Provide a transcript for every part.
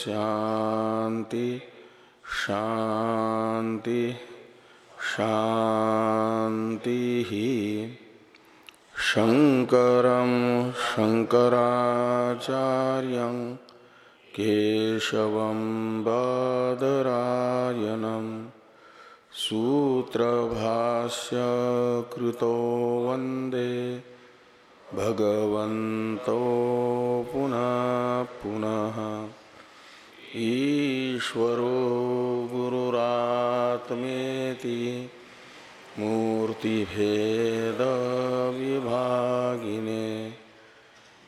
ॐ शान्ति शान्ति शान्तिः शङ्करं शङ्कराचार्यं केशवं बादरायणं सूत्रभाष्य कृतो वंदे भगवन्तो पुनः पुनः। ईश्वरो गुरुरात्मेति मूर्तिभेदविभागिने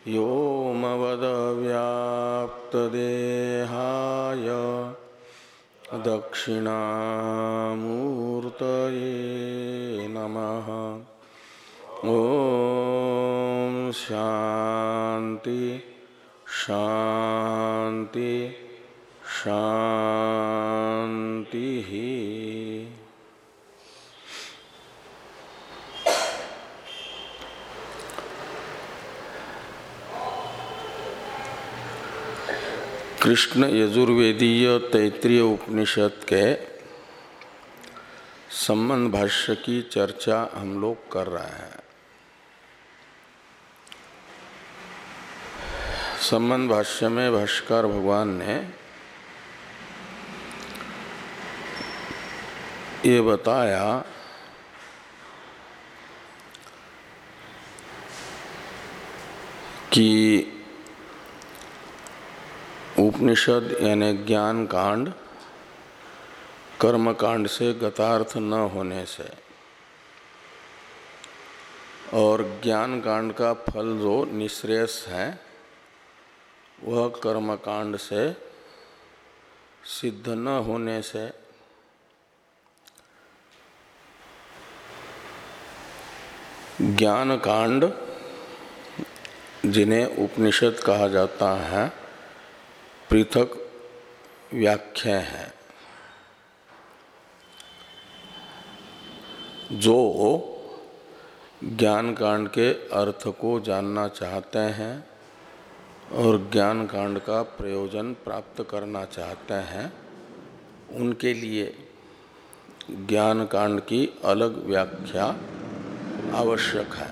व्योमवदव्याप्तदेहाय दक्षिणामूर्तये नमः। ॐ शान्ति शान्ति। शान्तिः कृष्ण यजुर्वेदीय तैतृय उपनिषद के संबंध भाष्य की चर्चा हम लोग कर रहे हैं। संबंध भाष्य में भाष्कर भगवान ने ये बताया, कि उपनिषद यानी ज्ञान कांड कर्म कांड से गतार्थ न होने से। और ज्ञान कांड का फल जो निश्रेयस है, वह कर्म कांड से सिद्ध न होने से ज्ञान कांड जिन्हें उपनिषद कहा जाता है, पृथक व्याख्या है। जो ज्ञान कांड के अर्थ को जानना चाहते हैं और ज्ञान कांड का प्रयोजन प्राप्त करना चाहते हैं, उनके लिए ज्ञान कांड की अलग व्याख्या आवश्यक है।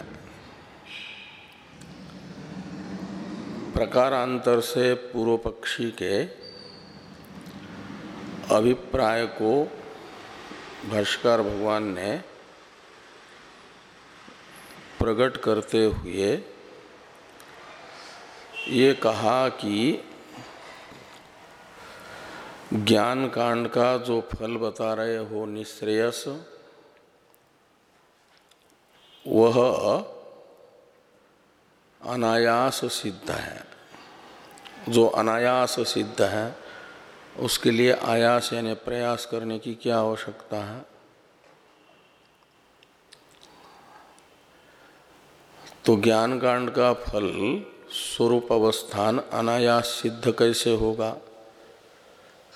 प्रकारांतर से पूर्व पक्षी के अभिप्राय को भाष्कर भगवान ने प्रकट करते हुए ये कहा कि ज्ञान कांड का जो फल बता रहे हो निश्रेयस वह अनायास सिद्ध है। जो अनायास सिद्ध है, उसके लिए आयास यानी प्रयास करने की क्या आवश्यकता है? तो ज्ञान कांड का फल स्वरूप अवस्थान अनायास सिद्ध कैसे होगा?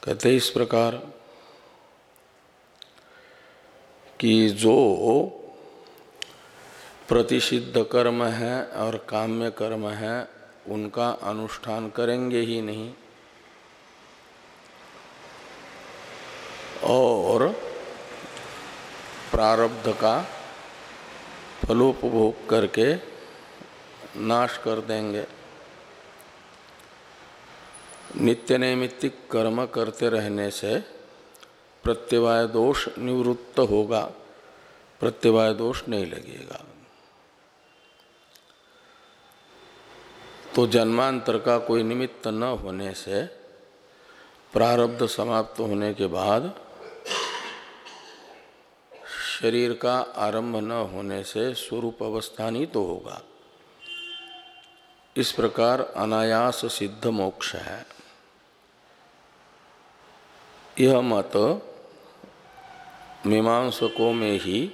कहते इस प्रकार कि जो प्रतिषिद्ध कर्म है और काम्य कर्म है, उनका अनुष्ठान करेंगे ही नहीं। और प्रारब्ध का फलोपभोग करके नाश कर देंगे। नित्य नैमित्तिक कर्म करते रहने से प्रत्यवाय दोष निवृत्त होगा, प्रत्यवाय दोष नहीं लगेगा। तो जन्मांतर का कोई निमित्त न होने से प्रारब्ध समाप्त होने के बाद शरीर का आरंभ न होने से स्वरूप अवस्थान ही तो होगा। इस प्रकार अनायास सिद्ध मोक्ष है। यह मत मीमांसकों में ही,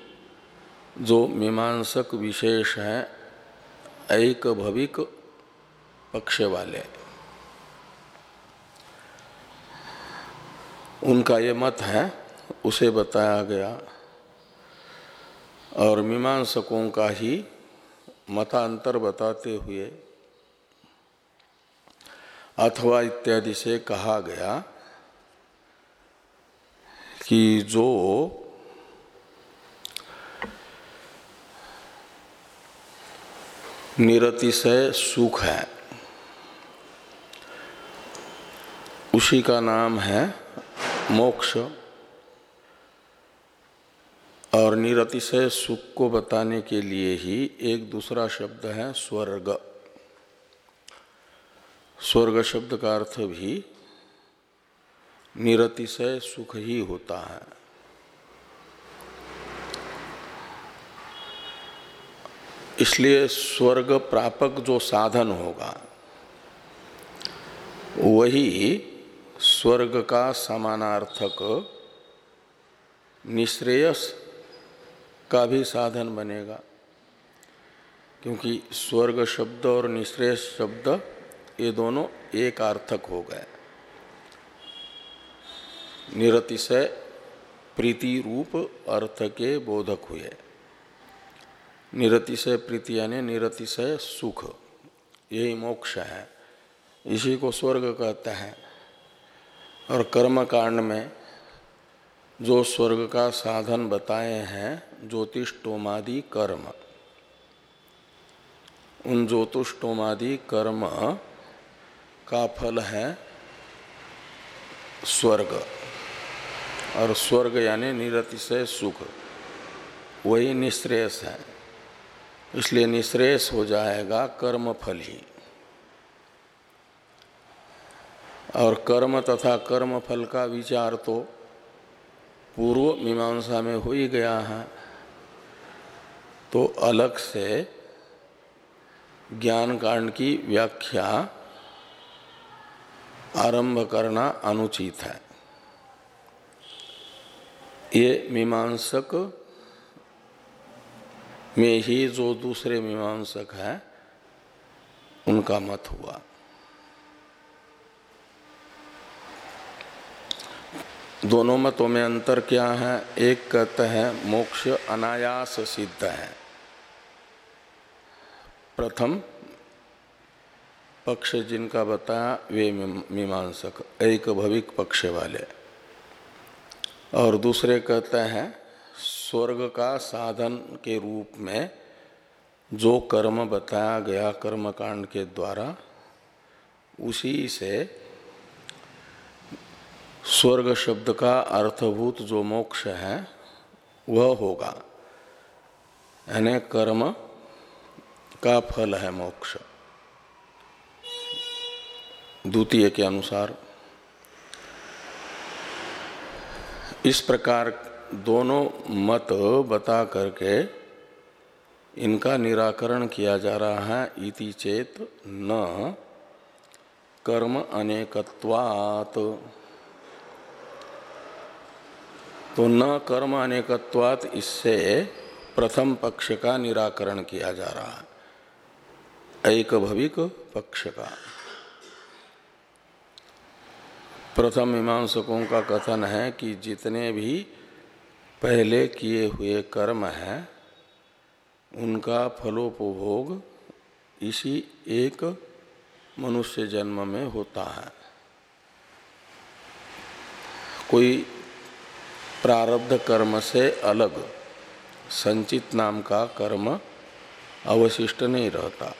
जो मीमांसक विशेष है एक भविक पक्ष वाले। उनका ये मत है, उसे बताया गया। और मीमांसकों का ही मतांतर बताते हुए अथवा इत्यादि से कहा गया कि जो निरतिशय सुख है उसी का नाम है मोक्ष। और निरतिशय सुख को बताने के लिए ही एक दूसरा शब्द है स्वर्ग। स्वर्ग शब्द का अर्थ भी निरतिशय सुख ही होता है। इसलिए स्वर्ग प्रापक जो साधन होगा, वही स्वर्ग का समानार्थक निश्रेयस का भी साधन बनेगा। क्योंकि स्वर्ग शब्द और निश्रेय शब्द ये दोनों एक अर्थक हो गए। निरतिशय प्रीति रूप अर्थ के बोधक हुए। निरतिशय प्रीति यानी निरतिशय सुख, यही मोक्ष है। इसी को स्वर्ग कहते हैं। और कर्म कांड में जो स्वर्ग का साधन बताए हैं ज्योतिषोमादि कर्म। उन ज्योतिषोमादि कर्म का फल है स्वर्ग। और स्वर्ग यानी निरतिशय सुख। वही निश्रेयस है। इसलिए निश्रेयस हो जाएगा कर्म फल ही। और कर्म तथा कर्म फल का विचार तो पूर्व मीमांसा में हो ही गया है। तो अलग से ज्ञान कांड की व्याख्या आरंभ करना अनुचित है। ये मीमांसक में ही जो दूसरे मीमांसक हैं, उनका मत हुआ। दोनों मतों में अंतर क्या है? एक कहते हैं, मोक्ष अनायास सिद्ध है। प्रथम पक्ष जिनका बताया, वे मीमांसक, एक भविक पक्ष वाले। और दूसरे कहते हैं, स्वर्ग का साधन के रूप में जो कर्म बताया गया, कर्मकांड के द्वारा, उसी से स्वर्ग शब्द का अर्थभूत जो मोक्ष है, वह होगा। यानी कर्म का फल है मोक्ष। द्वितीय के अनुसार, इस प्रकार दोनों मत बता करके इनका निराकरण किया जा रहा है। इति चेत न कर्म अनेकत्वात्। तो न कर्म अनेकत्वात इससे प्रथम पक्ष का निराकरण किया जा रहा है। एक भविक पक्ष का। प्रथम मीमांसकों का कथन है कि जितने भी पहले किए हुए कर्म हैं, उनका फलोपभोग इसी एक मनुष्य जन्म में होता है। कोई प्रारब्ध कर्म से अलग। संचित नाम का कर्म अवशिष्ट नहीं रहता।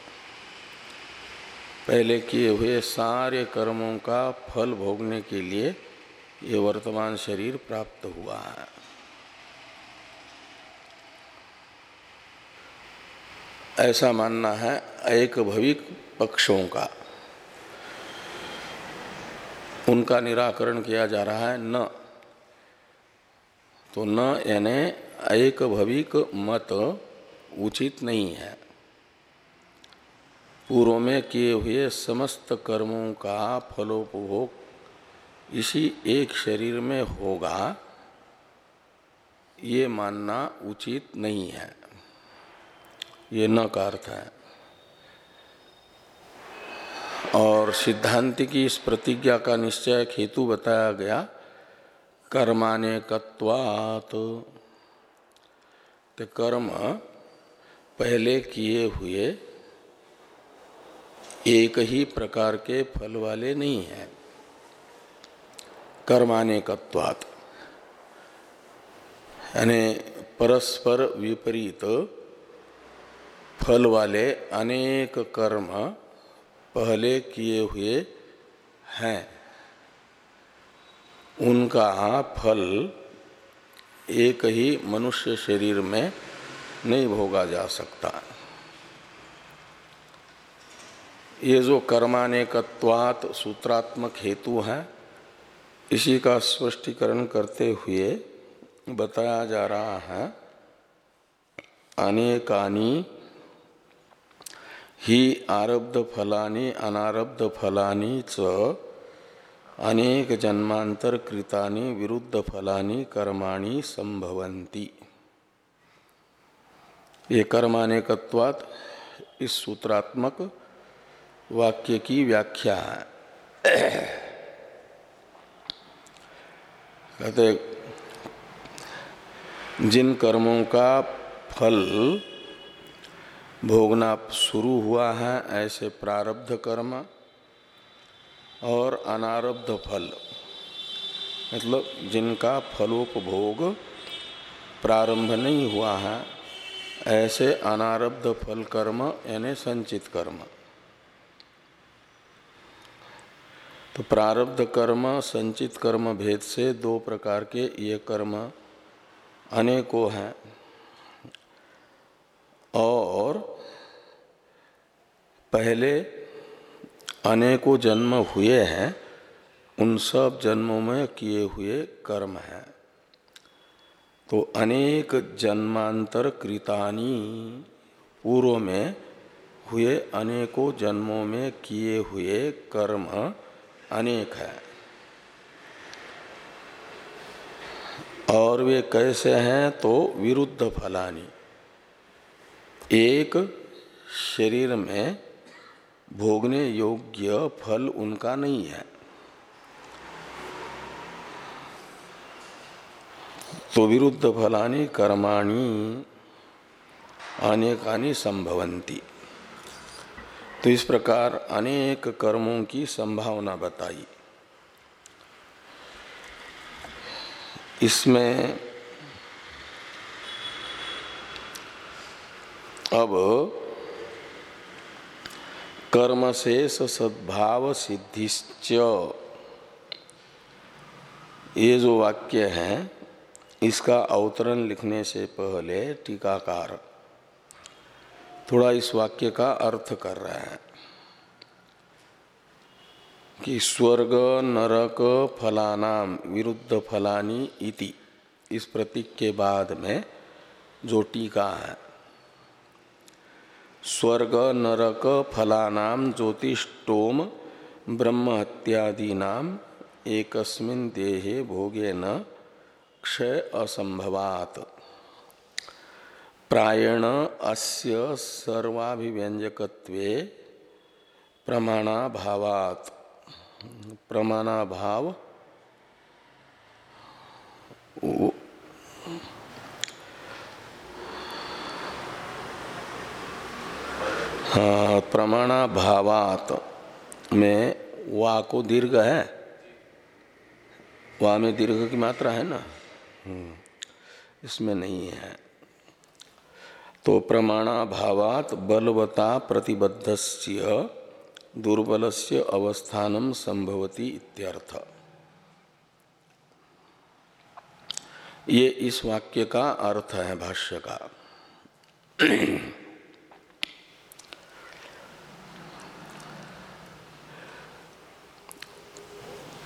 पहले किए हुए सारे कर्मों का फल भोगने के लिए ये वर्तमान शरीर प्राप्त हुआ है। ऐसा मानना है एक भविक पक्षों का। उनका निराकरण किया जा रहा है न तो न यानी एक भविक मत उचित नहीं है। पूर्व में किए हुए समस्त कर्मों का फलोपभोग इसी एक शरीर में होगा, ये मानना उचित नहीं है। ये न का अर्थ है। और सिद्धांत की इस प्रतिज्ञा का निश्चय हेतु बताया गया कर्मानेकत्वात् तो कर्म पहले किए हुए एक ही प्रकार के फल वाले नहीं है। कर्मानेकत्वात् यानी परस्पर विपरीत फल वाले अनेक कर्म पहले किए हुए हैं। उनका फल एक ही मनुष्य शरीर में नहीं भोगा जा सकता। ये जो कर्मानेकत्वात सूत्रात्मक हेतु है, इसी का स्पष्टीकरण करते हुए बताया जा रहा है, अनेकानी ही आरब्ध फलानी अनारब्ध फलानी च अनेक जन्मांतर कृतानि विरुद्ध फलानि कर्माणि संभवंती ये कर्मानेकत्वात इस सूत्रात्मक वाक्य की व्याख्या है। कहते जिन कर्मों का फल भोगना शुरू हुआ है, ऐसे प्रारब्ध कर्म और अनारब्ध फल। मतलब जिनका फलोपभोग प्रारंभ नहीं हुआ है, ऐसे अनारब्ध फल कर्म, यानी संचित कर्म। तो प्रारब्ध कर्म, संचित कर्म भेद से दो प्रकार के ये कर्म अनेकों हैं। और पहले अनेकों जन्म हुए हैं, उन सब जन्मों में किए हुए कर्म हैं। तो अनेक जन्मांतर कृतानी पूर्व में हुए, अनेकों जन्मों में किए हुए कर्म अनेक है। और वे कैसे हैं? तो विरुद्ध फलानी। एक शरीर में भोगने योग्य फल उनका नहीं है। तो विरुद्ध फलानी कर्माणी अनेकानी संभवंती तो इस प्रकार अनेक कर्मों की संभावना बताई। इसमें अब कर्म सद्भाव सिद्धिश्च। ये जो वाक्य है, इसका अवतरण लिखने से पहले टीकाकार थोड़ा इस वाक्य का अर्थ कर रहे हैं कि स्वर्ग, नरक, फलानाम, विरुद्ध फलानी इति, इस प्रतीक के बाद में जो टीका है स्वर्ग, नरक फलानाम ज्योतिषोम ब्रह्म एकस्मिन देहे भोगे न क्षय असंभवात प्रायण अस्य सर्वाभिव्यंजकत्वे प्रमाणाभावात। प्रमाणाभाव हाँ प्रमाणाभावात में वा को दीर्घ है। वा में दीर्घ की मात्रा है ना? हम्म, इसमें नहीं है। तो प्रमाणाभावात बलवता प्रतिबद्ध दुर्बल से अवस्थानम संभवती इत्यर्थ। ये इस वाक्य का अर्थ है भाष्य का।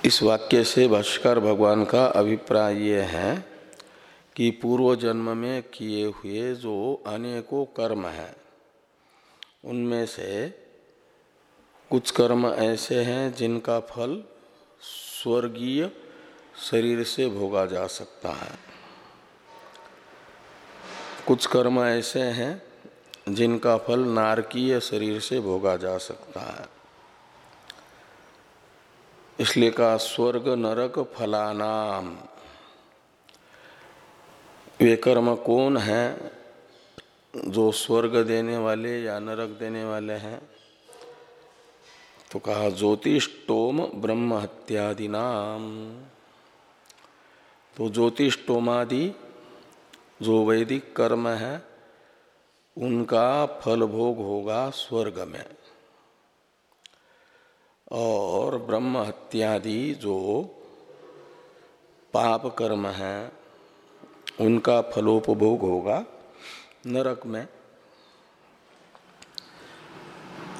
इस वाक्य से भाष्कर भगवान का अभिप्राय ये है कि पूर्व जन्म में किए हुए जो अनेकों कर्म हैं, उनमें से कुछ कर्म ऐसे हैं जिनका फल स्वर्गीय शरीर से भोगा जा सकता है। कुछ कर्म ऐसे हैं जिनका फल नारकीय शरीर से भोगा जा सकता है। इसलिए कहा, स्वर्ग नरक फलानाम। वे कर्म कौन है जो स्वर्ग देने वाले या नरक देने वाले हैं? तो कहा ज्योतिषोम ब्रह्म हत्यादि नाम। तो ज्योतिषोमादि जो वैदिक कर्म है, उनका फल भोग होगा स्वर्ग में। और ब्रह्म हत्यादि जो पाप कर्म है, उनका फलोपभोग होगा नरक में।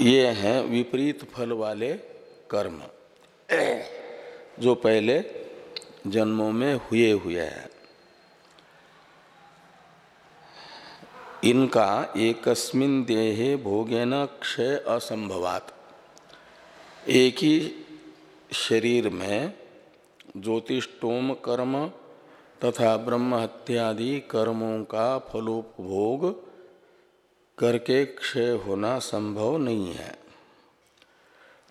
ये हैं विपरीत फल वाले कर्म, जो पहले जन्मों में हुए हुए हैं। इनका एकस्मिन देहे भोगेन क्षय असंभवात। एक ही शरीर में ज्योतिषोम कर्म तथा ब्रह्म हत्यादि कर्मों का फलोपभोग करके क्षय होना संभव नहीं है।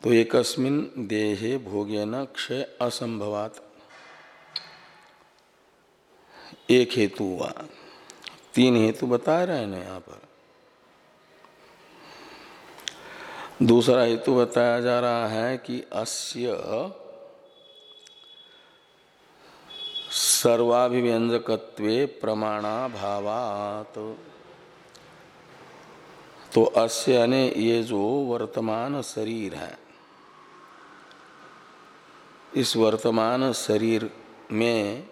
तो एकस्मिन देहे भोगे न क्षय असंभवात। एक हेतु हुआ। तीन हेतु बता रहे हैं यहाँ पर। दूसरा हेतु बताया जा रहा है कि अस्य सर्वाभिव्यंजकत्वे प्रमाणाभावात। तो अस्य यानी ये जो वर्तमान शरीर है, इस वर्तमान शरीर में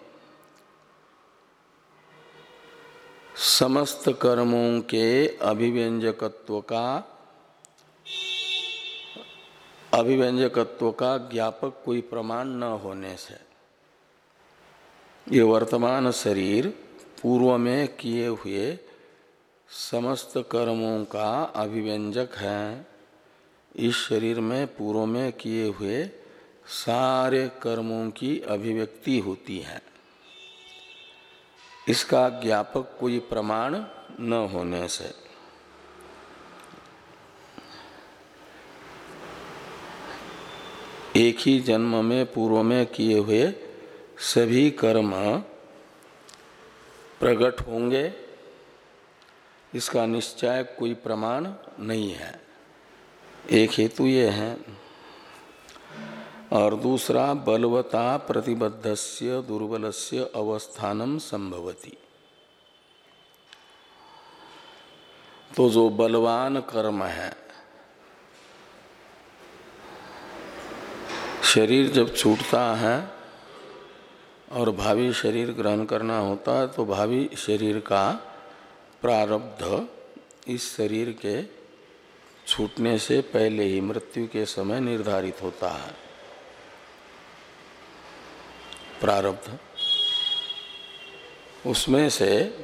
समस्त कर्मों के अभिव्यंजकत्व का अभिव्यंजकत्व का ज्ञापक कोई प्रमाण न होने से। ये वर्तमान शरीर पूर्व में किए हुए समस्त कर्मों का अभिव्यंजक है। इस शरीर में पूर्व में किए हुए सारे कर्मों की अभिव्यक्ति होती है। इसका ज्ञापक कोई प्रमाण न होने से। एक ही जन्म में, पूर्व में किए हुए सभी कर्म प्रकट होंगे। इसका निश्चय कोई प्रमाण नहीं है। एक हेतु ये है। और दूसरा, बलवता प्रतिबद्धस्य दुर्बलस्य अवस्थानम संभवती। तो जो बलवान कर्म है शरीर जब छूटता है और भावी शरीर ग्रहण करना होता है तो भावी शरीर का प्रारब्ध इस शरीर के छूटने से पहले ही मृत्यु के समय निर्धारित होता है। प्रारब्ध। उसमें से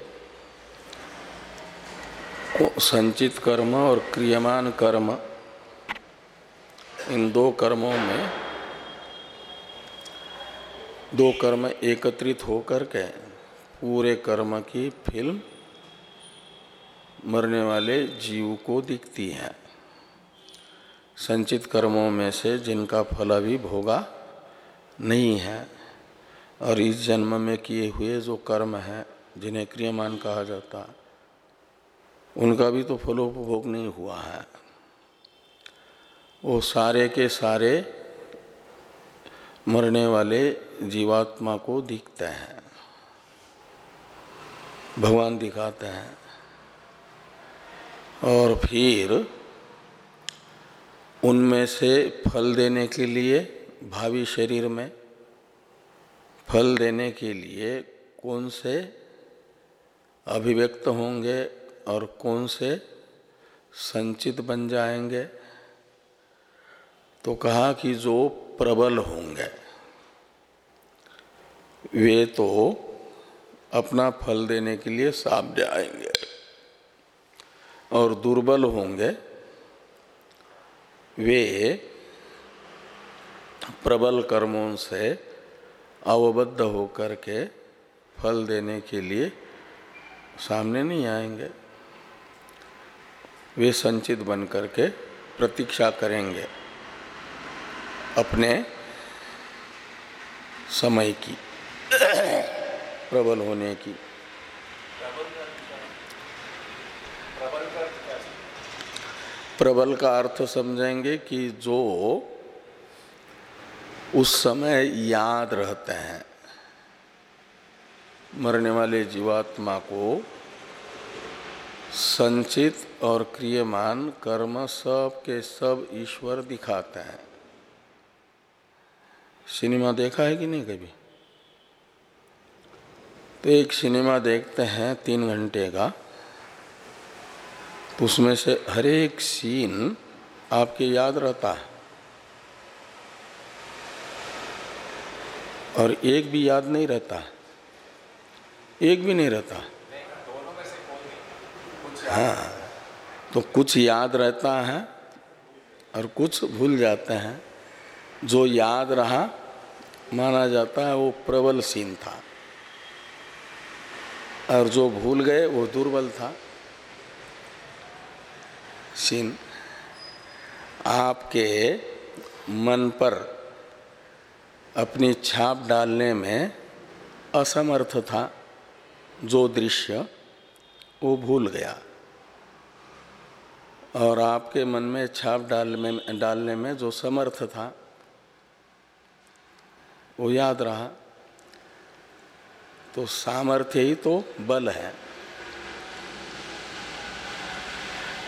संचित कर्म और क्रियमान कर्म इन दो कर्मों में दो कर्म एकत्रित होकर के पूरे कर्म की फ़िल्म मरने वाले जीव को दिखती है। संचित कर्मों में से जिनका फल अभी भोगा नहीं है और इस जन्म में किए हुए जो कर्म है, जिन्हें क्रियमान कहा जाता, उनका भी तो फलोपभोग नहीं हुआ है। वो सारे के सारे मरने वाले जीवात्मा को दिखते हैं। भगवान दिखाते हैं। और फिर उनमें से फल देने के लिए, भावी शरीर में फल देने के लिए कौन से अभिव्यक्त होंगे और कौन से संचित बन जाएँगे? तो कहा कि जो प्रबल होंगे। वे तो अपना फल देने के लिए सामने आएँगे और दुर्बल होंगे। वे प्रबल कर्मों से अवबद्ध होकर के फल देने के लिए सामने नहीं आएँगे। वे संचित बन करके प्रतीक्षा करेंगे अपने समय की। प्रबल होने की। प्रबल का अर्थ समझेंगे कि जो उस समय याद रहते हैं, मरने वाले जीवात्मा को संचित और क्रियमान कर्म सब के सब ईश्वर दिखाते हैं। सिनेमा देखा है कि नहीं कभी? तो एक सिनेमा देखते हैं तीन घंटे का तो उसमें से हर एक सीन आपके याद रहता है। और एक भी याद नहीं रहता एक भी नहीं रहता। हाँ तो कुछ याद रहता है और कुछ भूल जाते हैं। जो याद रहा, माना जाता है वो प्रबल सीन था। और जो भूल गए, वो दुर्बल था। सीन। आपके मन पर अपनी छाप डालने में असमर्थ था जो दृश्य, वो भूल गया। और आपके मन में छाप डाल में, डालने में जो समर्थ था, वो याद रहा। तो सामर्थ्य ही तो बल है।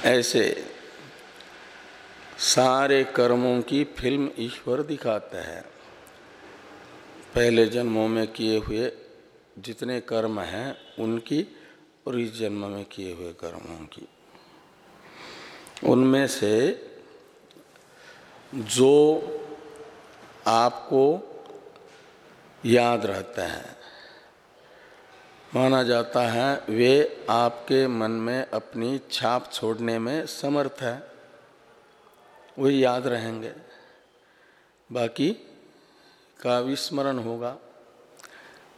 ऐसे सारे कर्मों की फ़िल्म ईश्वर दिखाते हैं। पहले जन्मों में किए हुए जितने कर्म हैं, उनकी और इस जन्म में किए हुए कर्मों की। उनमें से जो आपको याद रहते हैं माना जाता है, वे आपके मन में अपनी छाप छोड़ने में समर्थ है। वही याद रहेंगे। बाकी का विस्मरण होगा,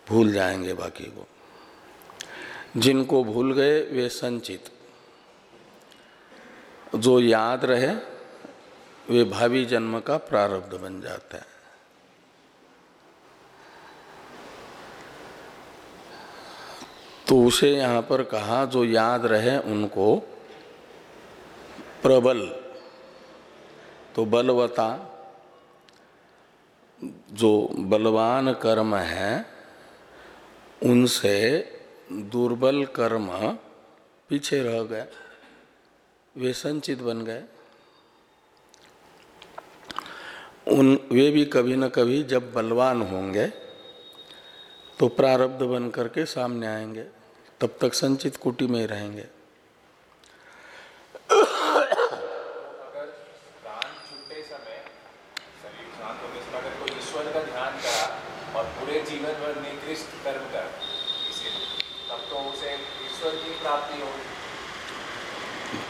भूल जाएँगे बाकी को। जिनको भूल गए, वे संचित। जो याद रहे, वे भावी जन्म का प्रारब्ध बन जाता है। तो उसे यहाँ पर कहा, जो याद रहे उनको प्रबल। तो बलवता, जो बलवान कर्म है, उनसे दुर्बल कर्म पीछे रह गए। वे संचित बन गए। उन, वे भी कभी न कभी जब बलवान होंगे तो प्रारब्ध बन करके सामने आएँगे। तब तक संचित कुटी में रहेंगे।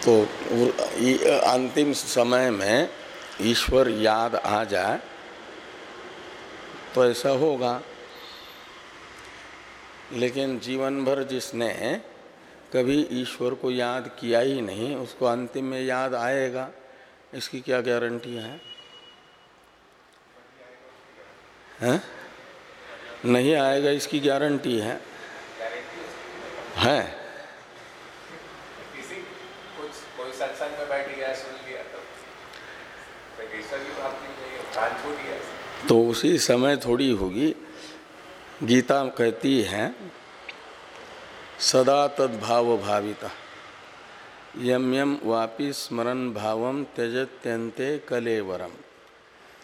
तो अंतिम समय में ईश्वर याद आ जाए तो ऐसा होगा। लेकिन जीवन भर जिसने कभी ईश्वर को याद किया ही नहीं उसको अंतिम में याद आएगा इसकी क्या गारंटी है? हैं? नहीं आएगा इसकी गारंटी है। है। तो उसी समय थोड़ी होगी गीता कहती है, सदा तद्भाव भाविता यम यम वापि स्मरण भाव त्यजत्यंते कलेवरम।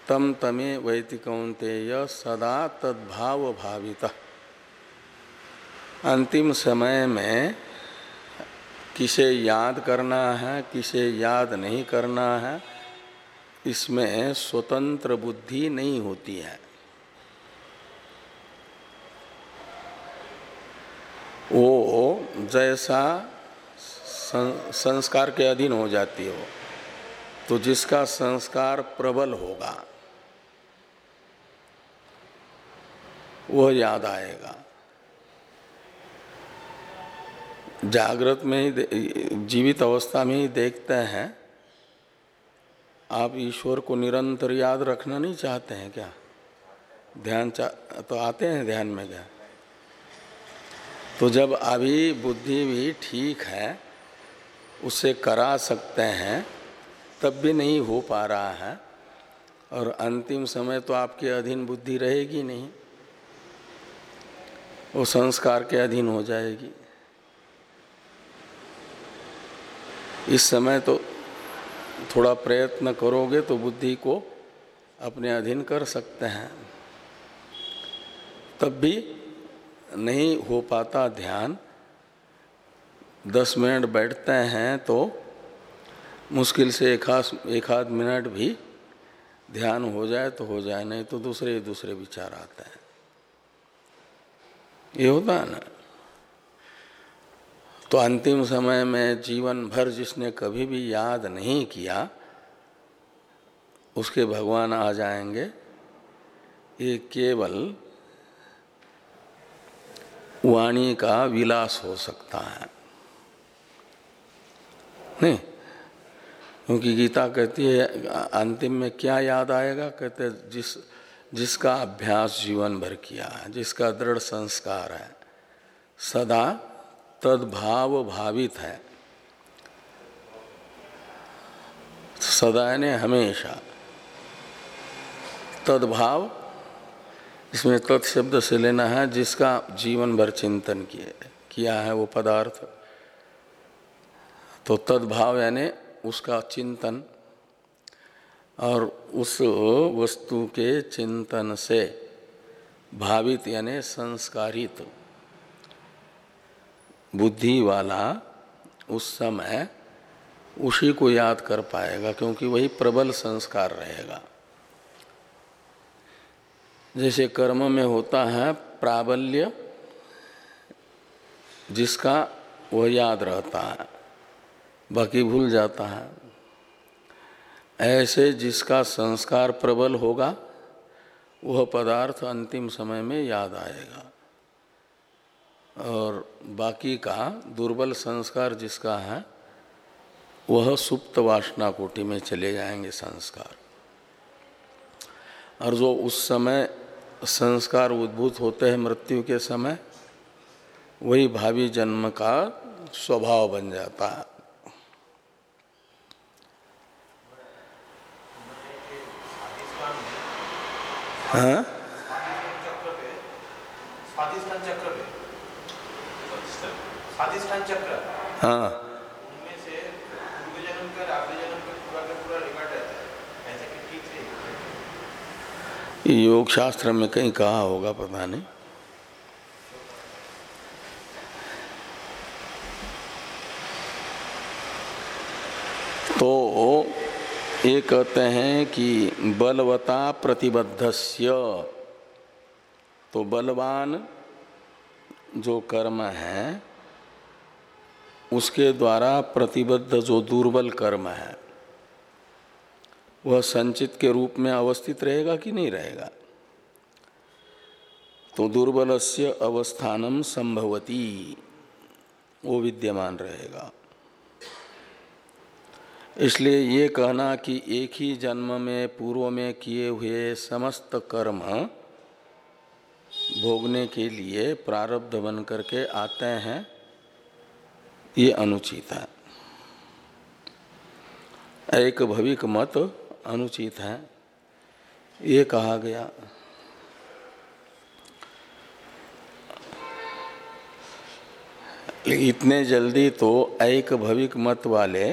तम तमे वैतिकौंतेय सदा तद्भाव भाविता अंतिम समय में किसे याद करना है, किसे याद नहीं करना है, इसमें स्वतंत्र बुद्धि नहीं होती है वो जैसा संस्कार के अधीन हो जाती हो तो जिसका संस्कार प्रबल होगा, वह याद आएगा। जागृत में ही जीवित अवस्था में ही देखते हैं। आप ईश्वर को निरंतर याद रखना नहीं चाहते हैं क्या? ध्यान चा तो आते हैं ध्यान में क्या? तो जब अभी बुद्धि भी ठीक है, उसे करा सकते हैं, तब भी नहीं हो पा रहा है। और अंतिम समय तो आपके अधीन बुद्धि रहेगी नहीं। वो संस्कार के अधीन हो जाएगी। इस समय तो थोड़ा प्रयत्न करोगे तो बुद्धि को अपने अधीन कर सकते हैं। तब भी नहीं हो पाता ध्यान। दस मिनट बैठते हैं तो मुश्किल से एक एक आध मिनट भी ध्यान हो जाए तो हो जाए, नहीं तो दूसरे दूसरे विचार आते हैं। ये होता है ना। तो अंतिम समय में जीवन भर जिसने कभी भी याद नहीं किया, उसके भगवान आ जाएँगे। ये केवल वाणी का विलास हो सकता है। नहीं, क्योंकि गीता कहती है, अंतिम में क्या याद आएगा? कहते जिस, जिसका अभ्यास जीवन भर किया है, जिसका दृढ़ संस्कार है, सदा तद्भाव भावित है। सदा ने हमेशा। तद्भाव इसमें तत्शब्द से लेना है, जिसका जीवन भर चिंतन किए, किया है वो पदार्थ। तो तद्भाव यानी उसका चिंतन और उस वस्तु के चिंतन से भावित यानी संस्कारित बुद्धि वाला उस समय उसी को याद कर पाएगा, क्योंकि वही प्रबल संस्कार रहेगा। जैसे कर्म में होता है प्राबल्य, जिसका वह याद रहता है, बाकी भूल जाता है। ऐसे जिसका संस्कार प्रबल होगा, वह पदार्थ अंतिम समय में याद आएगा। और बाकी का दुर्बल संस्कार जिसका है, वह सुप्त वासना कोटि में चले जाएँगे संस्कार। और जो उस समय संस्कार उद्भूत होते हैं मृत्यु के समय, वही भावी जन्म का स्वभाव बन जाता है। हाँ? शास्त्र में कहीं कहा होगा, पता नहीं। तो ये कहते हैं कि बलवता प्रतिबद्धस्य। तो बलवान जो कर्म है, उसके द्वारा प्रतिबद्ध जो दुर्बल कर्म है, वह संचित के रूप में अवस्थित रहेगा कि नहीं रहेगा? तो दुर्बल से अवस्थानम संभवती। वो विद्यमान रहेगा। इसलिए ये कहना कि एक ही जन्म में, पूर्व में किए हुए समस्त कर्म भोगने के लिए प्रारब्ध बन करके आते हैं, ये अनुचित है। एक भविक मत अनुचित है। ये कहा गया। इतने जल्दी तो एक भविक मत वाले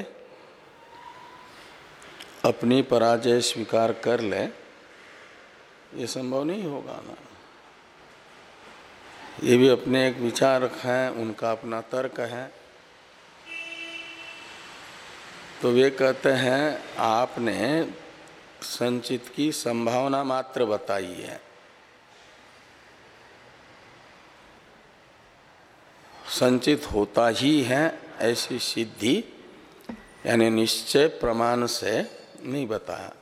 अपनी पराजय स्वीकार कर ले। ये संभव नहीं होगा ना। ये भी अपने एक विचार हैं, उनका अपना तर्क है। तो वे कहते हैं, आपने संचित की संभावना मात्र बताई है। संचित होता ही है, ऐसी सिद्धि, यानी निश्चय प्रमाण से नहीं बताया।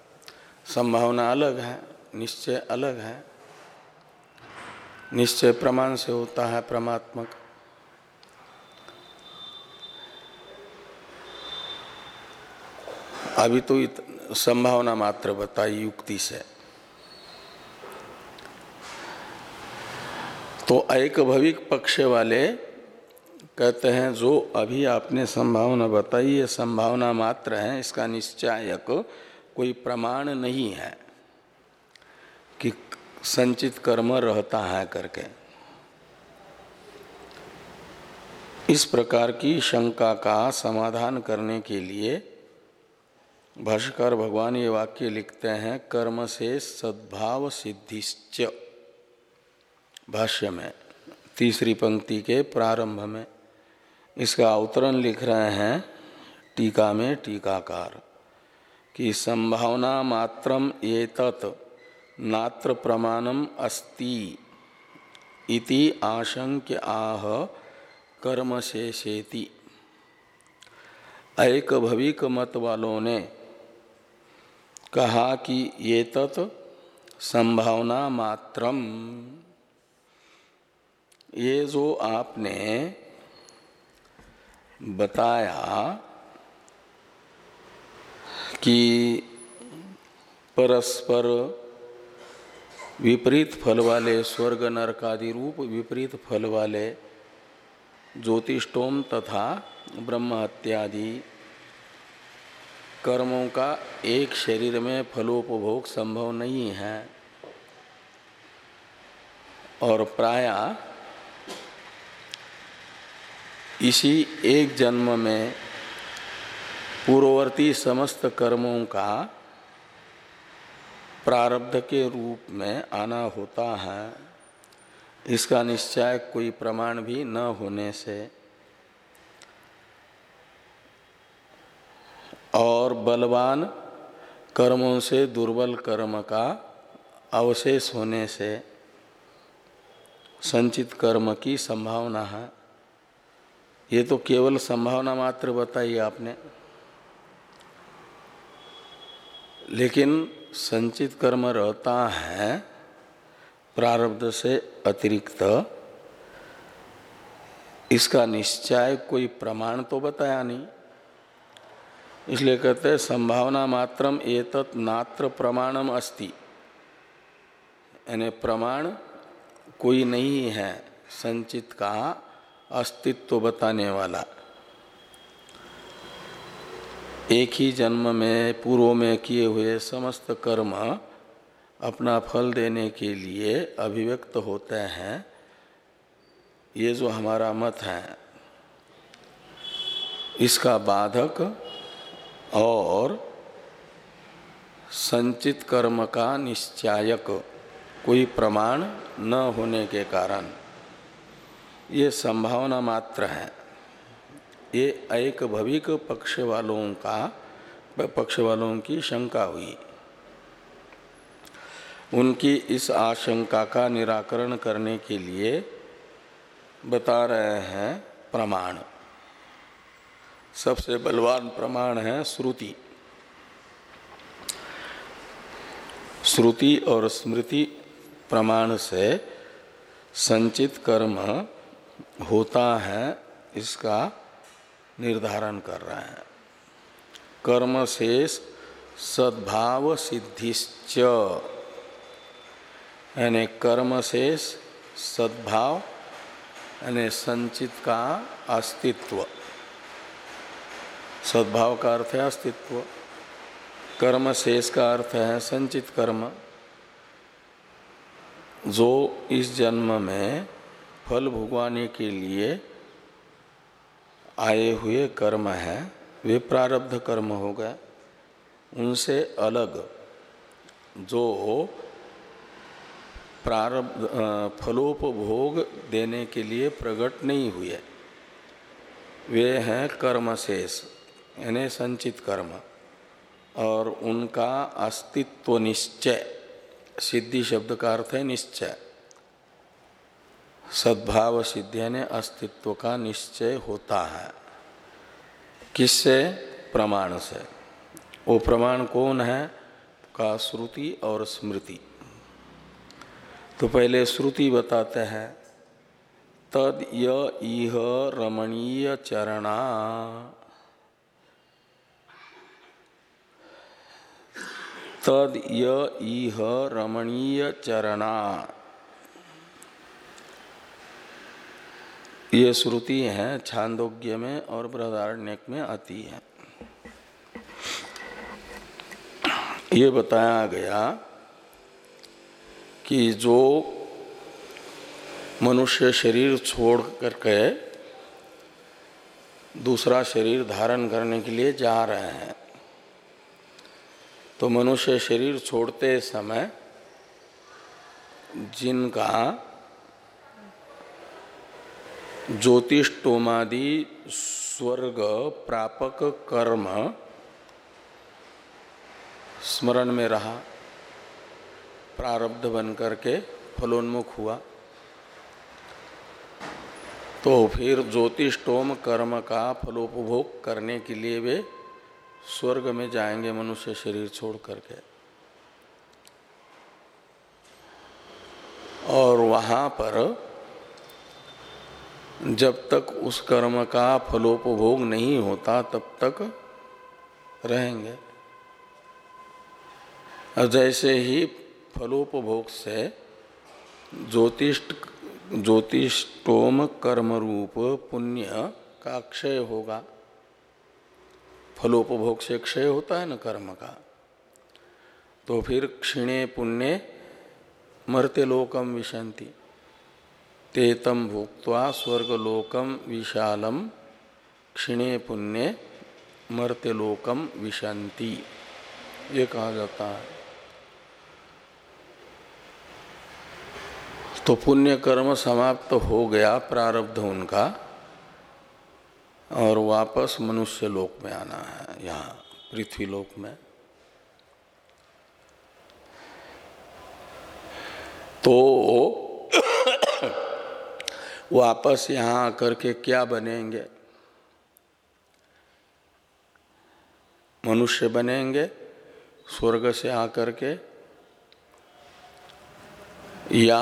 संभावना अलग है, निश्चय अलग है। निश्चय प्रमाण से होता है, परमात्मक। अभी तो संभावना मात्र बताई युक्ति से। तो एक भविक पक्ष वाले कहते हैं, जो अभी आपने संभावना बताई, ये संभावना मात्र है, इसका निश्चायक कोई प्रमाण नहीं है कि संचित कर्म रहता है करके. इस प्रकार की शंका का समाधान करने के लिए भाष्कर भगवान ये वाक्य लिखते हैं, कर्म से सद्भाव सिद्धिश्च. भाष्य में, तीसरी पंक्ति के प्रारंभ में। इसका अवतरण लिख रहे हैं टीका में टीकाकार कि संभावना मात्रम ये तत् नात्र प्रमाणम अस्ति इति आशंक्य आह कर्म से शेति एक भविक मत वालों ने कहा कि ये तत् संभावना मात्रम। ये जो आपने बताया कि परस्पर विपरीत फल वाले स्वर्ग नरकादि रूप, विपरीत फल वाले ज्योतिषोम तथा ब्रह्म हत्यादि कर्मों का एक शरीर में फलोपभोग संभव नहीं है। और प्राय इसी एक जन्म में पूर्ववर्ती समस्त कर्मों का प्रारब्ध के रूप में आना होता है। इसका निश्चय कोई प्रमाण भी न होने से। और बलवान कर्मों से दुर्बल कर्म का अवशेष होने से संचित कर्म की संभावना है। ये तो केवल संभावना मात्र बताई आपने। लेकिन संचित कर्म रहता है, प्रारब्ध से अतिरिक्त। इसका निश्चय कोई प्रमाण तो बताया नहीं। इसलिए कहते हैं, संभावना मात्रम एतत् नात्र प्रमाणम अस्ति। यानी प्रमाण कोई नहीं है संचित का। अस्तित्व बताने वाला। एक ही जन्म में, पूर्व में किए हुए समस्त कर्म अपना फल देने के लिए अभिव्यक्त होते हैं। ये जो हमारा मत है, इसका बाधक और संचित कर्म का निश्चायक कोई प्रमाण न होने के कारण ये संभावना मात्र है। ये एक भविक पक्ष वालों का पक्ष वालों की शंका हुई। उनकी इस आशंका का निराकरण करने के लिए बता रहे हैं प्रमाण। सबसे बलवान प्रमाण है श्रुति। श्रुति और स्मृति प्रमाण से संचित कर्म होता है, इसका निर्धारण कर रहे हैं। कर्म शेष सद्भाव सिद्धिश्च। यानी कर्म शेष सद्भाव, यानी संचित का अस्तित्व। सद्भाव का अर्थ है अस्तित्व। कर्म शेष का अर्थ है संचित कर्म। जो इस जन्म में फल भुगवाने के लिए आए हुए कर्म हैं, वे प्रारब्ध कर्म हो गए। उनसे अलग जो प्रारब्ध फलोपभोग देने के लिए प्रकट नहीं हुए। वे हैं कर्म शेष यानी संचित कर्म, और उनका अस्तित्व निश्चय, सिद्धि शब्द का अर्थ है निश्चय। सद्भाव सिद्धि ने अस्तित्व का निश्चय होता है। किससे? प्रमाण से। वो प्रमाण कौन है? का श्रुति और स्मृति। तो पहले श्रुति बताते हैं। तद यह रमणीय चरणा। तद यह रमणीय चरणा। ये श्रुति है, छांदोग्य में और बृहदारण्यक में आती है। ये बताया गया कि जो मनुष्य शरीर छोड़ करके दूसरा शरीर धारण करने के लिए जा रहे हैं तो मनुष्य शरीर छोड़ते समय जिनका ज्योतिषोमादि स्वर्ग प्रापक कर्म स्मरण में रहा। प्रारब्ध बन करके फलोन्मुख हुआ। तो फिर ज्योतिषोम कर्म का फलोपभोग करने के लिए वे स्वर्ग में जाएँगे मनुष्य शरीर छोड़ करके। और वहाँ पर जब तक उस कर्म का फलोपभोग नहीं होता, तब तक रहेंगे। जैसे ही फलोपभोग से ज्योतिष ज्योतिषोम कर्म रूप पुण्य का क्षय होगा। फलोपभोग से क्षय होता है न कर्म का। तो फिर क्षिणे पुण्य मरते लोकम विशंति। तेतम भुक्त्वा स्वर्गलोकम विशालम क्षिणे पुण्य मर्त्यलोकम विशांति ये कहा जाता है। तो पुण्य कर्म समाप्त हो गया प्रारब्ध उनका, और वापस मनुष्य लोक में आना है, यहाँ पृथ्वी लोक में। तो वापस यहाँ आकर के क्या बनेंगे? मनुष्य बनेंगे, स्वर्ग से आकर के या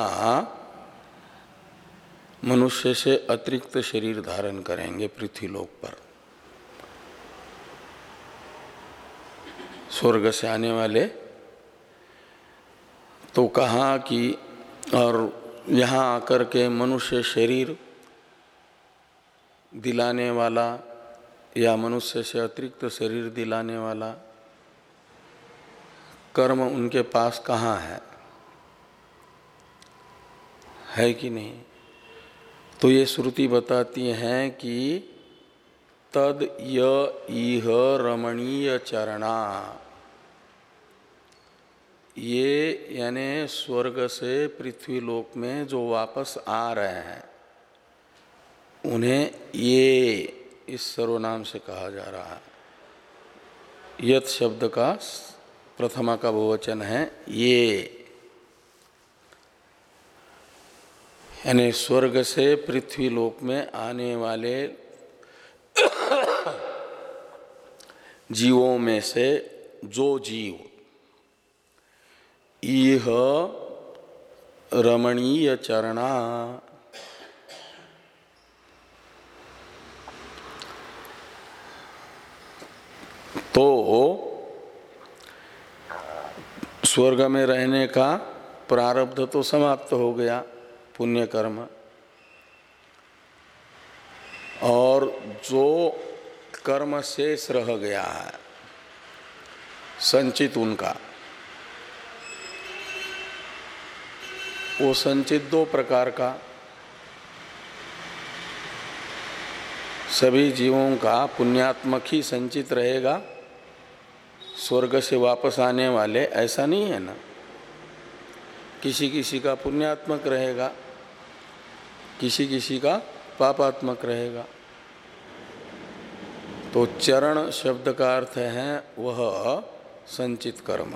मनुष्य से अतिरिक्त शरीर धारण करेंगे पृथ्वी लोक पर। स्वर्ग से आने वाले तो कहा कि और यहाँ आकर के मनुष्य शरीर दिलाने वाला या मनुष्य से अतिरिक्त शरीर दिलाने वाला कर्म उनके पास कहाँ है? है कि नहीं? तो ये श्रुति बताती हैं कि तद यह रमणीय चरणा। ये यानी स्वर्ग से पृथ्वी लोक में जो वापस आ रहे हैं, उन्हें ये इस सर्वनाम से कहा जा रहा है। यत शब्द का प्रथमा का बहुवचन है, ये। यानी स्वर्ग से पृथ्वी लोक में आने वाले जीवों में से जो जीव इह रमणीय चरणा। तो स्वर्ग में रहने का प्रारब्ध तो समाप्त हो गया पुण्य कर्म और जो कर्म शेष रह गया है, संचित उनका। वो संचित दो प्रकार का सभी जीवों का पुण्यात्मक ही संचित रहेगा। स्वर्ग से वापस आने वाले ऐसा नहीं है ना? किसी किसी का पुण्यात्मक रहेगा, किसी किसी का पापात्मक रहेगा। तो चरण शब्द का अर्थ है वह संचित कर्म।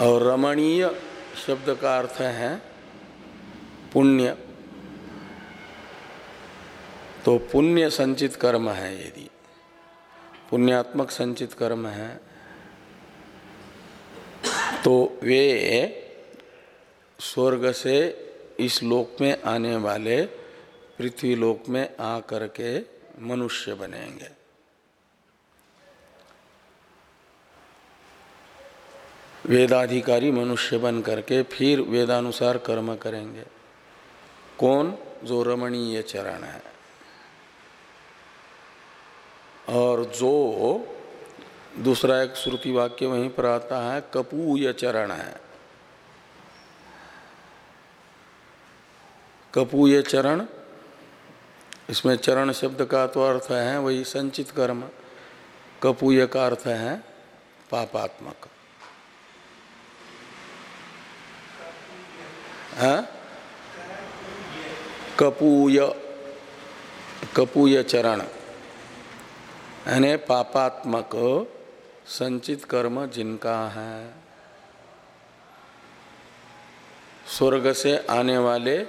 और रमणीय शब्द का अर्थ है पुण्य। तो पुण्य संचित कर्म है यदि। पुण्यात्मक संचित कर्म है तो वे स्वर्ग से इस लोक में आने वाले पृथ्वी लोक में आ करके मनुष्य बनेंगे। वेदाधिकारी मनुष्य बन करके फिर वेदानुसार कर्म करेंगे। कौन? जो रमणीय चरण है। और जो दूसरा एक श्रुति वाक्य वहीं पर आता है, कपूय चरण है। कपूय चरण, इसमें चरण शब्द का तो अर्थ है, वही संचित कर्म। कपूय का अर्थ है पापात्मक। है? कपूय कपूय चरण। यानी पापात्मक संचित कर्म जिनका है। स्वर्ग से आने वाले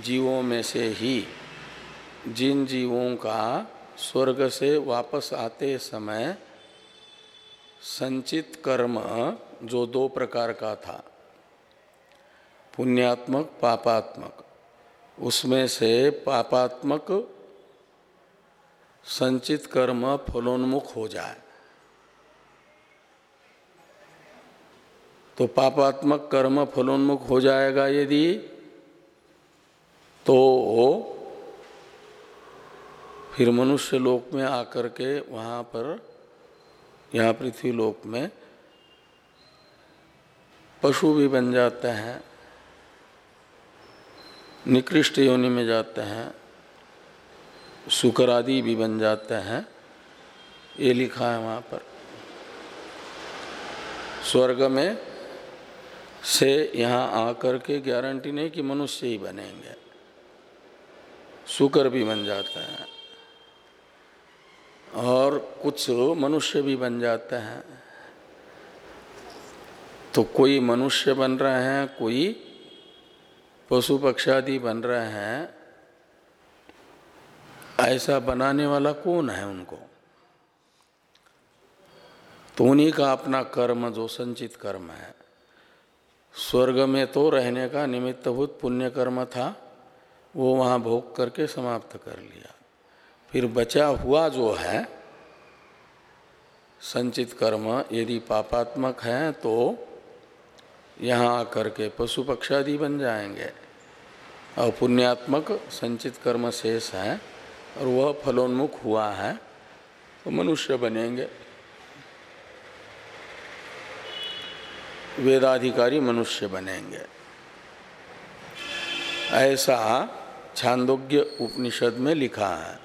जीवों में से ही, जिन जीवों का स्वर्ग से वापस आते समय संचित कर्म जो दो प्रकार का था। पुण्यात्मक, पापात्मक। उसमें से पापात्मक संचित कर्म फलोन्मुख हो जाए। तो पापात्मक कर्म फलोन्मुख हो जाएगा यदि तो फिर मनुष्य लोक में आकर के वहाँ पर, यहाँ पृथ्वी लोक में पशु भी बन जाते हैं। निकृष्ट योनि में जाते हैं शुक्र आदि भी बन जाते हैं, ये लिखा है वहाँ पर। स्वर्ग में से यहाँ आकर के गारंटी नहीं कि मनुष्य ही बनेंगे। शुक्र भी बन जाते हैं। और कुछ मनुष्य भी बन जाते हैं। तो कोई मनुष्य बन रहे हैं, कोई पशु पक्षादि बन रहे हैं, ऐसा बनाने वाला कौन है उनको? तो उन्हीं का अपना कर्म, जो संचित कर्म है। स्वर्ग में तो रहने का निमित्तभूत पुण्य कर्म था, वो वहाँ भोग करके समाप्त कर लिया। फिर बचा हुआ जो है, संचित कर्म, यदि पापात्मक है तो यहाँ आकर के पशु पक्षादि बन जाएँगे। पुण्यात्मक संचित कर्म शेष है और वह फलोन्मुख हुआ है तो मनुष्य बनेंगे। वेदाधिकारी मनुष्य बनेंगे। ऐसा छांदोग्य उपनिषद में लिखा है।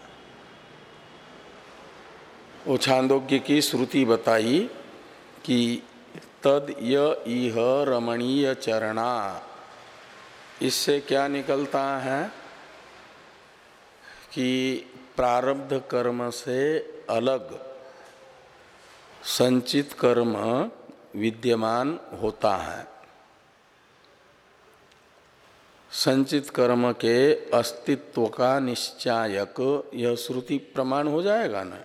वो छांदोग्य की श्रुति बताई कि तद यह रमणीय चरणा इससे क्या निकलता है कि प्रारब्ध कर्म से अलग संचित कर्म विद्यमान होता है। संचित कर्म के अस्तित्व का निश्चायक यह श्रुति प्रमाण हो जाएगा ना।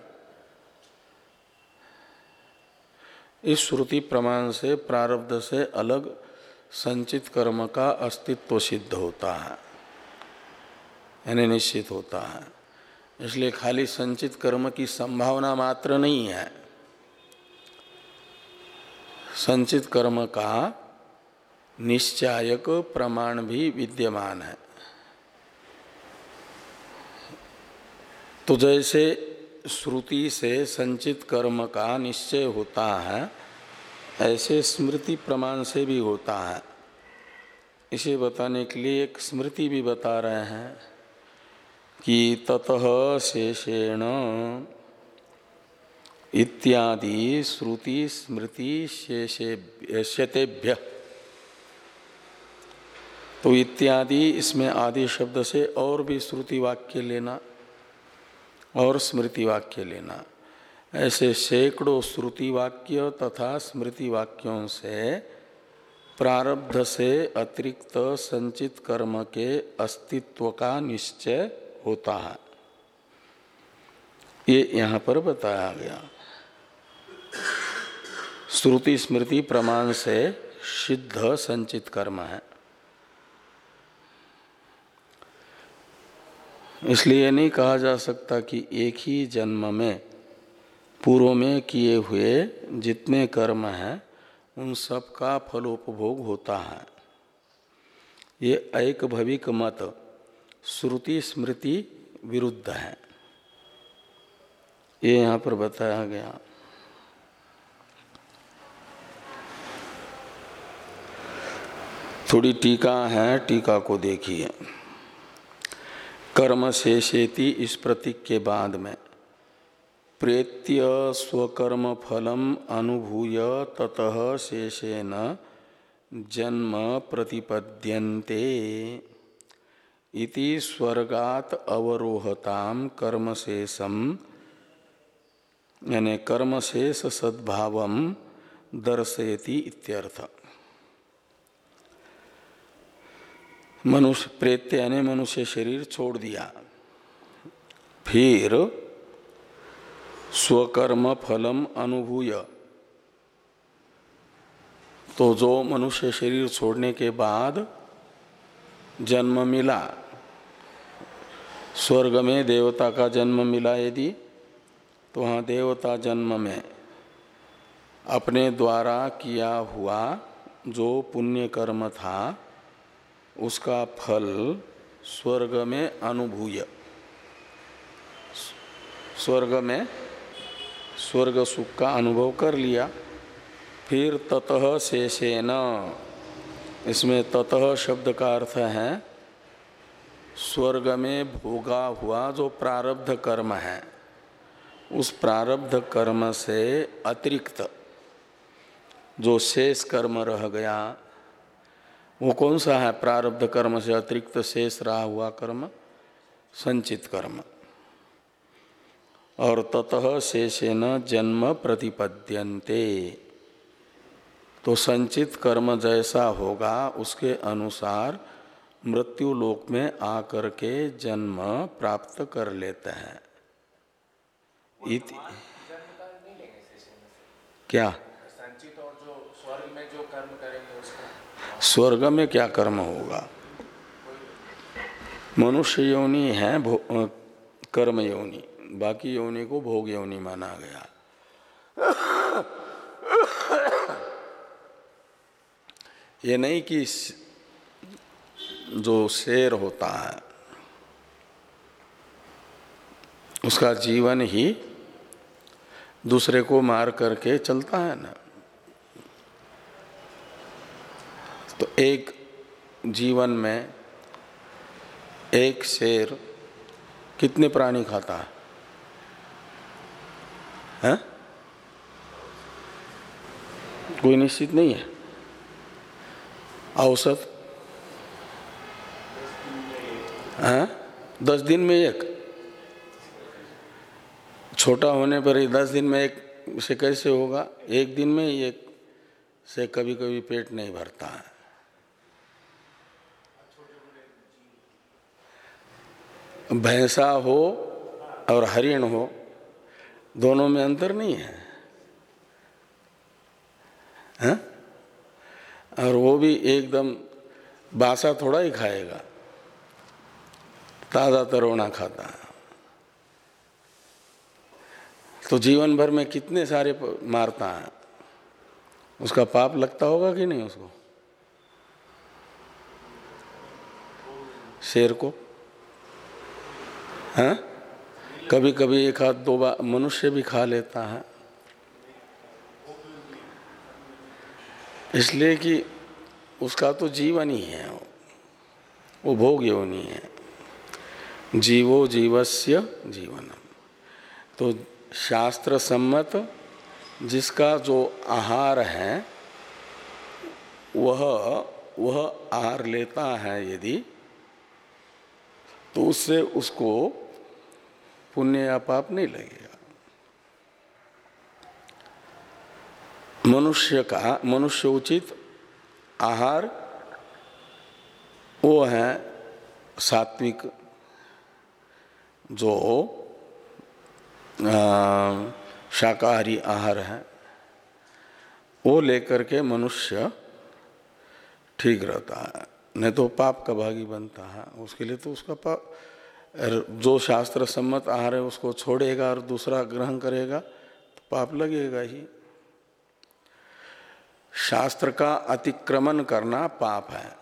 इस श्रुति प्रमाण से, प्रारब्ध से अलग संचित कर्म का अस्तित्व सिद्ध होता है। यानी निश्चित होता है। इसलिए खाली संचित कर्म की संभावना मात्र नहीं है। संचित कर्म का निश्चायक प्रमाण भी विद्यमान है। तो जैसे श्रुति से संचित कर्म का निश्चय होता है ऐसे स्मृति प्रमाण से भी होता है। इसे बताने के लिए एक स्मृति भी बता रहे हैं कि ततः शेषेण इत्यादि श्रुति स्मृति शेषेभ्य तो इत्यादि इसमें आदि शब्द से और भी श्रुति वाक्य लेना और स्मृति वाक्य लेना। ऐसे सैकड़ों श्रुति वाक्य तथा स्मृति वाक्यों से प्रारब्ध से अतिरिक्त संचित कर्म के अस्तित्व का निश्चय होता है। ये यहाँ पर बताया गया। श्रुति स्मृति प्रमाण से सिद्ध संचित कर्म है। इसलिए नहीं कहा जा सकता कि एक ही जन्म में पूर्व में किए हुए जितने कर्म हैं, उन सब का फलोपभोग होता है। ये एक भविक मत, श्रुति स्मृति विरुद्ध है। ये यहाँ पर बताया गया। थोड़ी टीका है, टीका को देखिए। कर्म शेषेति इस प्रतीक के बाद में। प्रेत्य स्वकर्म फलम अनुभूय ततः शेषेन जन्म प्रतिपद्यन्ते। इति स्वर्गात अवरोहताम कर्मशेषम, यानी कर्मशेष सद्भाव दर्शयति इत्यर्थ। मनुष्य प्रेत्य यानी मनुष्य शरीर छोड़ दिया। फिर स्वकर्म फलम अनुभूय। तो जो मनुष्य शरीर छोड़ने के बाद जन्म मिला, स्वर्ग में देवता का जन्म मिला यदि तो वहाँ देवता जन्म में अपने द्वारा किया हुआ जो पुण्य कर्म था, उसका फल स्वर्ग में अनुभूय। स्वर्ग में स्वर्ग सुख का अनुभव कर लिया। फिर ततः शेषेन। इसमें ततः शब्द का अर्थ है, स्वर्ग में भोगा हुआ जो प्रारब्ध कर्म है, उस प्रारब्ध कर्म से अतिरिक्त जो शेष कर्म रह गया, वो कौन सा है प्रारब्ध कर्म से अतिरिक्त शेष रहा हुआ कर्म? संचित कर्म। और ततः शेषेन जन्म प्रतिपद्यन्ते। तो संचित कर्म जैसा होगा उसके अनुसार मृत्यु लोक में आकर के जन्म प्राप्त कर लेते हैं। इति क्या? संचित और जो स्वर्ग में जो कर्म करेंगे उसका। स्वर्ग में क्या कर्म होगा? मनुष्य योनि है कर्म योनि। बाकी योनि को भोग योनि माना गया। ये नहीं कि जो शेर होता है, उसका जीवन ही दूसरे को मार करके चलता है ना। तो एक जीवन में एक शेर कितने प्राणी खाता है? हैं? कोई निश्चित नहीं है। औसत हैं? दस दिन में एक। छोटा होने पर ही दस दिन में एक से कैसे होगा? एक दिन में ही एक से कभी कभी पेट नहीं भरता है। भैंसा हो और हरिण हो दोनों में अंतर नहीं है। हैं? और वो भी एकदम बासा थोड़ा ही खाएगा। ताज़ा तरोना खाता है। तो जीवन भर में कितने सारे मारता है। उसका पाप लगता होगा कि नहीं उसको? शेर को? हैं? कभी कभी एक हाथ दो बार मनुष्य भी खा लेता है। इसलिए कि उसका तो जीवन ही है, वो भोग योनि है। जीवो जीवस्य जीवनम। तो शास्त्र सम्मत जिसका जो आहार है, वह वह आहार लेता है यदि तो उससे उसको पुण्य या पाप नहीं लगेगा मनुष्य का, मनुष्य उचित आहार, वो है सात्विक जो शाकाहारी आहार है, वो लेकर के मनुष्य ठीक रहता है। नहीं तो पाप का भागी बनता है, उसके लिए तो उसका पाप जो शास्त्र सम्मत आहार है, उसको छोड़ेगा और दूसरा ग्रहण करेगा तो पाप लगेगा ही। शास्त्र का अतिक्रमण करना पाप है।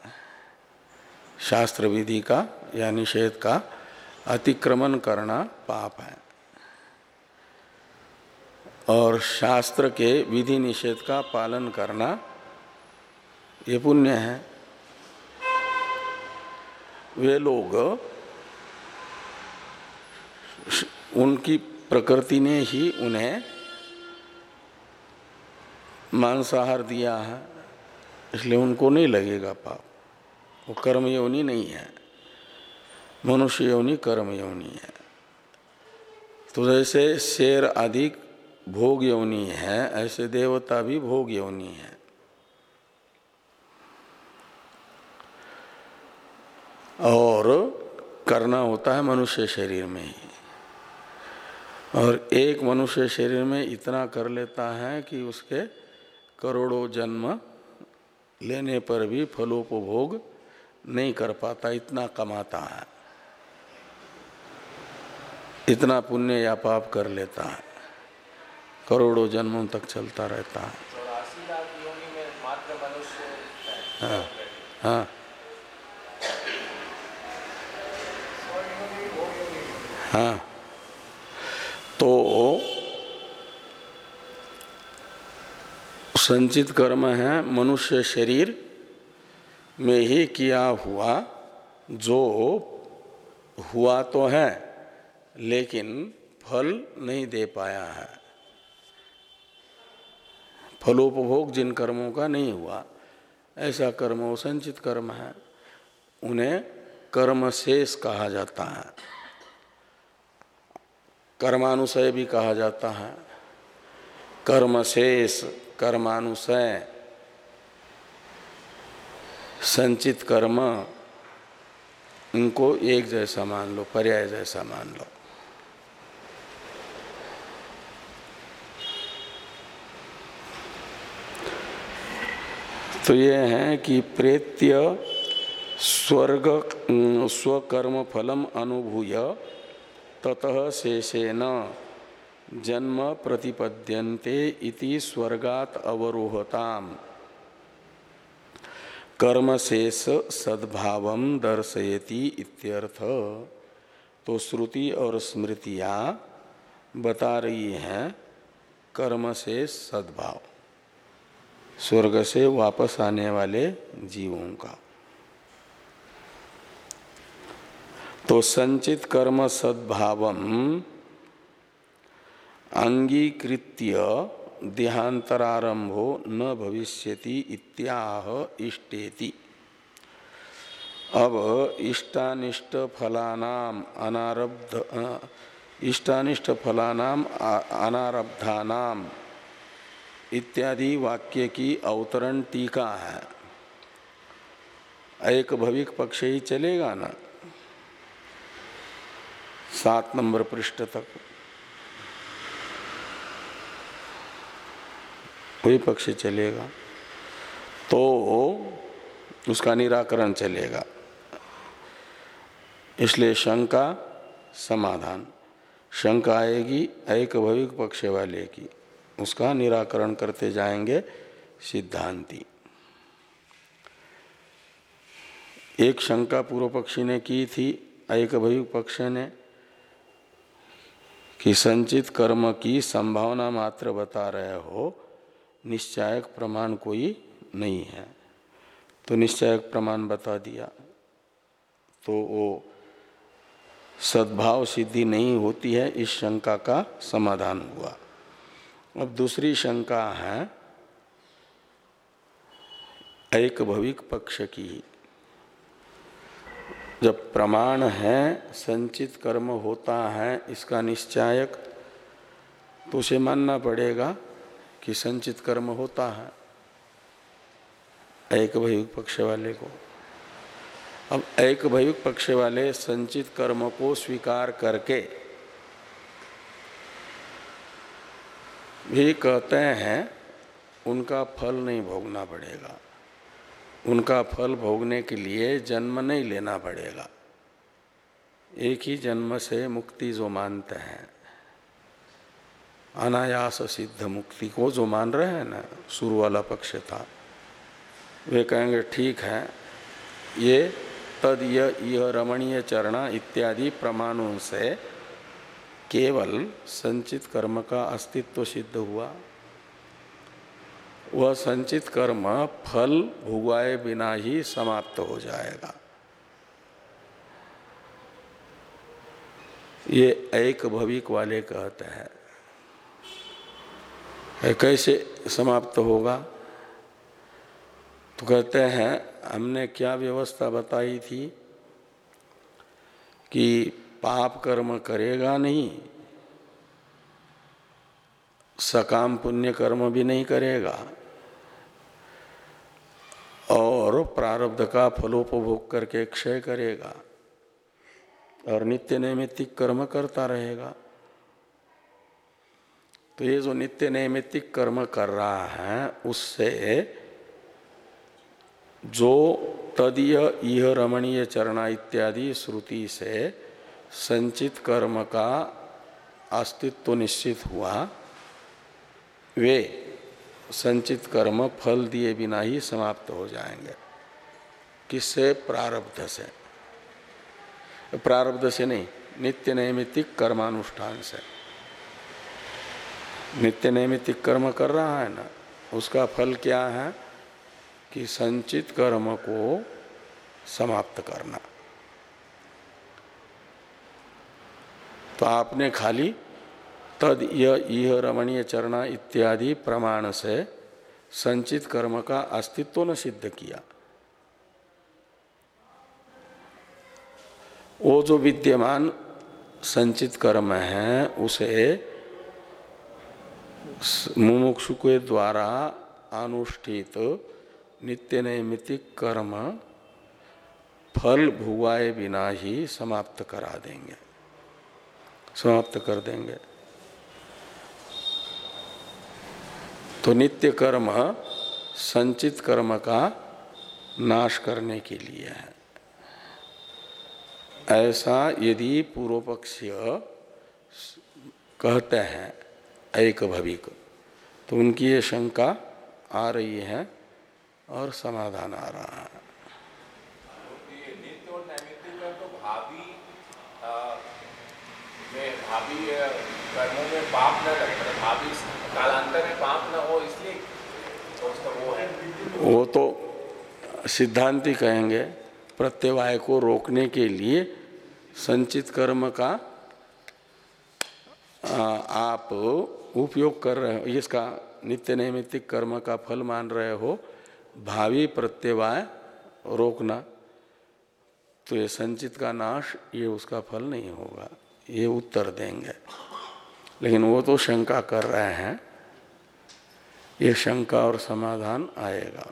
शास्त्र विधि का या निषेध का अतिक्रमण करना पाप है। और शास्त्र के विधि निषेध का पालन करना, ये पुण्य है। वे लोग उनकी प्रकृति ने ही उन्हें मांसाहार दिया है, इसलिए उनको नहीं लगेगा पाप। वो कर्म योनि नहीं है। मनुष्य योनि कर्म योनि है। तो जैसे शेर अधिक भोग योनि है, ऐसे देवता भी भोग योनि है। और करना होता है मनुष्य शरीर में ही। और एक मनुष्य शरीर में इतना कर लेता है कि उसके करोड़ों जन्म लेने पर भी फलोपभोग नहीं कर पाता, इतना कमाता है। इतना पुण्य या पाप कर लेता है। करोड़ों जन्मों तक चलता रहता है। हाँ हाँ। हाँ। तो संचित कर्म है मनुष्य शरीर में ही किया हुआ, जो हुआ तो है, लेकिन फल नहीं दे पाया है। फलोपभोग जिन कर्मों का नहीं हुआ, ऐसा कर्म वो संचित कर्म है, उन्हें कर्म शेष कहा जाता है। कर्मानुशय भी कहा जाता है। कर्म शेष, कर्मानुशय। संचित कर्म, इनको एक जैसा मान लो, पर्याय जैसा मान लो। तो ये है कि प्रेत्य स्वर्ग स्वकर्म फलम अनुभूय। ततः शेषेन जन्म प्रतिपद्यन्ते इति स्वर्गात अवरोहताम। कर्म शेष सद्भाव दर्शयति इत्यर्थ। तो श्रुति और स्मृतियाँ बता रही हैं कर्म से सद्भाव। स्वर्ग से वापस आने वाले जीवों का। तो संचित कर्म सद्भाव अंगीकृत्य देहांतरारंभो न भविष्यति इत्याह इष्टेति। अब इष्टानिष्ट फलानाम अनारब्ध इष्टानिष्ट फलानाम अनारब्धानाम इत्यादि वाक्य की अवतरण टीका है। एक भविक पक्ष ही चलेगा ना? सात नंबर पृष्ठ तक। वही पक्ष चलेगा। तो उसका निराकरण चलेगा। इसलिए शंका समाधान। शंका आएगी, एक भविक पक्ष वाले की। उसका निराकरण करते जाएँगे सिद्धांति। एक शंका पूर्व पक्षी ने की थी, एक भविक पक्ष ने। कि संचित कर्म की संभावना मात्र बता रहे हो, निश्चायक प्रमाण कोई नहीं है। तो निश्चायक प्रमाण बता दिया। तो वो सद्भाव सिद्धि नहीं होती है, इस शंका का समाधान हुआ। अब दूसरी शंका है, एक भविक पक्ष की। जब प्रमाण है, संचित कर्म होता है, इसका निश्चायक तो उसे मानना पड़ेगा कि संचित कर्म होता है। एक भयुक पक्ष वाले को। अब एक भयुक पक्ष वाले संचित कर्म को स्वीकार करके भी कहते हैं, उनका फल नहीं भोगना पड़ेगा। उनका फल भोगने के लिए जन्म नहीं लेना पड़ेगा। एक ही जन्म से मुक्ति जो मानते हैं, अनायास सिद्ध मुक्ति को जो मान रहे हैं ना, शुरू वाला पक्ष था, वे कहेंगे, ठीक है, ये तद यह रमणीय चरणा इत्यादि प्रमाणों से केवल संचित कर्म का अस्तित्व सिद्ध हुआ। वह संचित कर्म फल भुगवाए बिना ही समाप्त हो जाएगा। ये एक भविक वाले कहते हैं। कैसे समाप्त होगा? तो कहते हैं, हमने क्या व्यवस्था बताई थी कि पाप कर्म करेगा नहीं, सकाम पुण्य कर्म भी नहीं करेगा। और प्रारब्ध का फलोपभोग करके क्षय करेगा और नित्य नैमित्तिक कर्म करता रहेगा। तो ये जो नित्य नैमित्तिक कर्म कर रहा है, उससे जो तदीय, इह, रमणीय, चरणा इत्यादि श्रुति से संचित कर्म का अस्तित्व निश्चित हुआ, वे संचित कर्म फल दिए बिना ही समाप्त हो जाएँगे। किससे? प्रारब्ध से। प्रारब्ध से नहीं, नित्य नैमित्तिक कर्मानुष्ठान से। नित्य नैमित्तिक कर्म कर रहा है ना, उसका फल क्या है? कि संचित कर्म को समाप्त करना। तो आपने खाली तद यह रमणीय, चरणा इत्यादि प्रमाण से संचित कर्म का अस्तित्व न सिद्ध किया। वो जो विद्यमान संचित कर्म है, उसे मुमुक्षु के द्वारा अनुष्ठित नित्य नैमितिक कर्म फल भुआए बिना ही समाप्त करा देंगे। समाप्त कर देंगे। तो नित्य कर्म संचित कर्म का नाश करने के लिए है। ऐसा यदि पूर्व पक्षीय कहते हैं एक भविक तो उनकी ये शंका आ रही है और समाधान आ रहा है। तो भावी में भावी कर्मों में पाप न लगे भावी कालांतर में पाप न हो इसलिए तो उसका वो है। वो तो सिद्धांति कहेंगे प्रत्यवाय को रोकने के लिए संचित कर्म का आप उपयोग कर रहे हो, इसका नित्य नैमित्तिक कर्म का फल मान रहे हो, भावी प्रत्यवाय रोकना। तो ये संचित का नाश, ये उसका फल नहीं होगा, ये उत्तर देंगे। लेकिन वो तो शंका कर रहे हैं, ये शंका और समाधान आएगा।